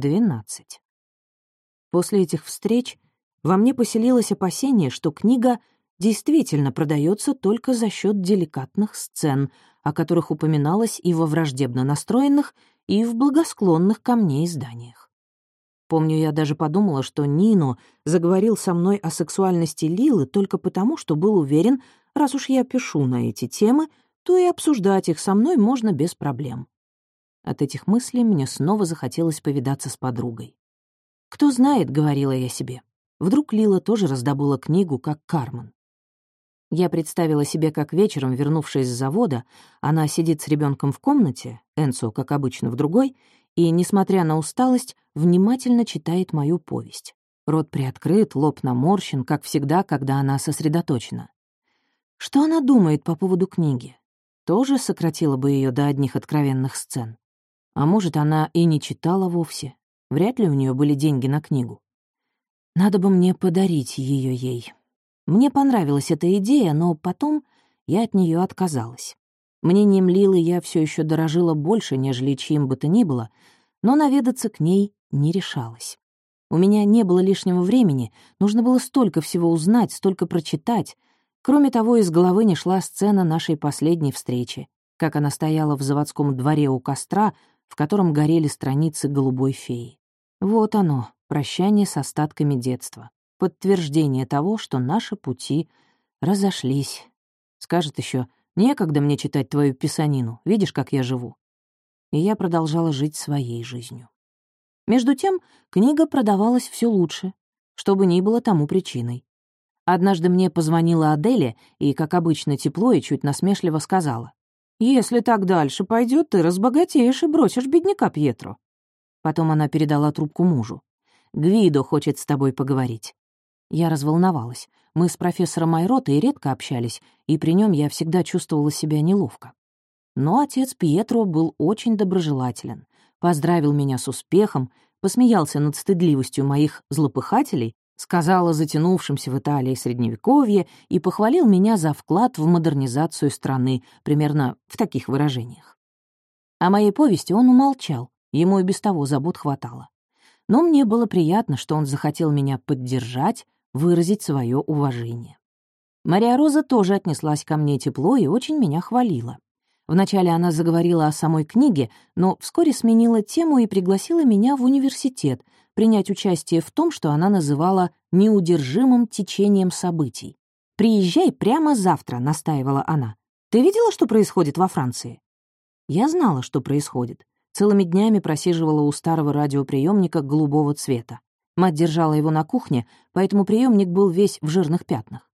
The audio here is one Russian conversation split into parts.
12. После этих встреч во мне поселилось опасение, что книга действительно продается только за счет деликатных сцен, о которых упоминалось и во враждебно настроенных, и в благосклонных ко мне изданиях. Помню, я даже подумала, что Нино заговорил со мной о сексуальности Лилы только потому, что был уверен, раз уж я пишу на эти темы, то и обсуждать их со мной можно без проблем. От этих мыслей мне снова захотелось повидаться с подругой. «Кто знает», — говорила я себе, — «вдруг Лила тоже раздобыла книгу, как Кармен». Я представила себе, как вечером, вернувшись с завода, она сидит с ребенком в комнате, Энсо, как обычно, в другой, и, несмотря на усталость, внимательно читает мою повесть. Рот приоткрыт, лоб наморщен, как всегда, когда она сосредоточена. Что она думает по поводу книги? Тоже сократила бы ее до одних откровенных сцен. А может, она и не читала вовсе. Вряд ли у нее были деньги на книгу. Надо бы мне подарить ее ей. Мне понравилась эта идея, но потом я от нее отказалась. Мнением Лилы я все еще дорожила больше, нежели чьим бы то ни было, но наведаться к ней не решалась. У меня не было лишнего времени, нужно было столько всего узнать, столько прочитать. Кроме того, из головы не шла сцена нашей последней встречи, как она стояла в заводском дворе у костра, в котором горели страницы голубой феи. Вот оно, прощание с остатками детства, подтверждение того, что наши пути разошлись. Скажет еще, некогда мне читать твою писанину, видишь, как я живу. И я продолжала жить своей жизнью. Между тем, книга продавалась все лучше, что бы ни было тому причиной. Однажды мне позвонила Аделя и, как обычно, тепло и чуть насмешливо сказала. «Если так дальше пойдет, ты разбогатеешь и бросишь бедняка Пьетро». Потом она передала трубку мужу. «Гвидо хочет с тобой поговорить». Я разволновалась. Мы с профессором Майротой редко общались, и при нем я всегда чувствовала себя неловко. Но отец Пьетро был очень доброжелателен, поздравил меня с успехом, посмеялся над стыдливостью моих злопыхателей сказал о затянувшемся в Италии Средневековье и похвалил меня за вклад в модернизацию страны, примерно в таких выражениях. О моей повести он умолчал, ему и без того забот хватало. Но мне было приятно, что он захотел меня поддержать, выразить свое уважение. Мария Роза тоже отнеслась ко мне тепло и очень меня хвалила. Вначале она заговорила о самой книге, но вскоре сменила тему и пригласила меня в университет, принять участие в том, что она называла неудержимым течением событий. «Приезжай прямо завтра», — настаивала она. «Ты видела, что происходит во Франции?» Я знала, что происходит. Целыми днями просиживала у старого радиоприемника голубого цвета. Мать держала его на кухне, поэтому приемник был весь в жирных пятнах.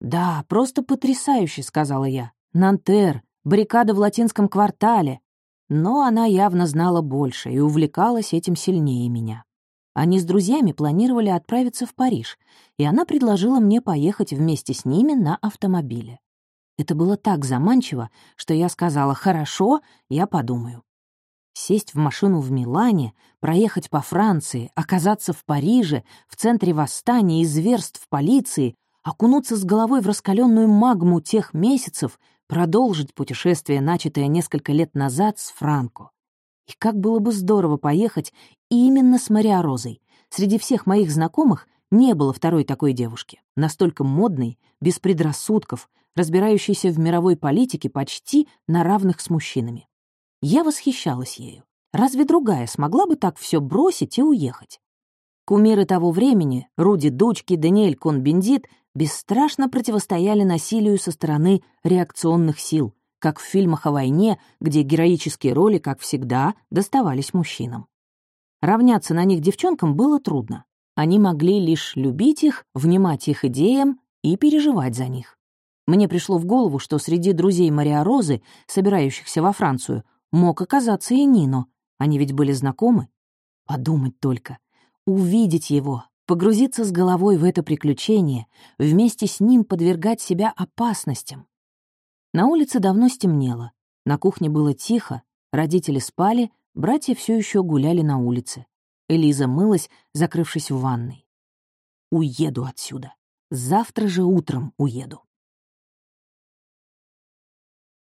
«Да, просто потрясающе», — сказала я. «Нантер, баррикада в латинском квартале». Но она явно знала больше и увлекалась этим сильнее меня. Они с друзьями планировали отправиться в Париж, и она предложила мне поехать вместе с ними на автомобиле. Это было так заманчиво, что я сказала «хорошо, я подумаю». Сесть в машину в Милане, проехать по Франции, оказаться в Париже, в центре восстания и зверств полиции, окунуться с головой в раскаленную магму тех месяцев, продолжить путешествие, начатое несколько лет назад с Франко. И как было бы здорово поехать именно с Мариорозой. Среди всех моих знакомых не было второй такой девушки, настолько модной, без предрассудков, разбирающейся в мировой политике почти на равных с мужчинами. Я восхищалась ею. Разве другая смогла бы так все бросить и уехать? Кумиры того времени, Руди Дучки, Даниэль Кон-Бендит, бесстрашно противостояли насилию со стороны реакционных сил, как в фильмах о войне, где героические роли, как всегда, доставались мужчинам. Равняться на них девчонкам было трудно. Они могли лишь любить их, внимать их идеям и переживать за них. Мне пришло в голову, что среди друзей Мария Розы, собирающихся во Францию, мог оказаться и Нино. Они ведь были знакомы. Подумать только. Увидеть его, погрузиться с головой в это приключение, вместе с ним подвергать себя опасностям. На улице давно стемнело, на кухне было тихо, родители спали, братья все еще гуляли на улице. Элиза мылась, закрывшись в ванной. «Уеду отсюда. Завтра же утром уеду».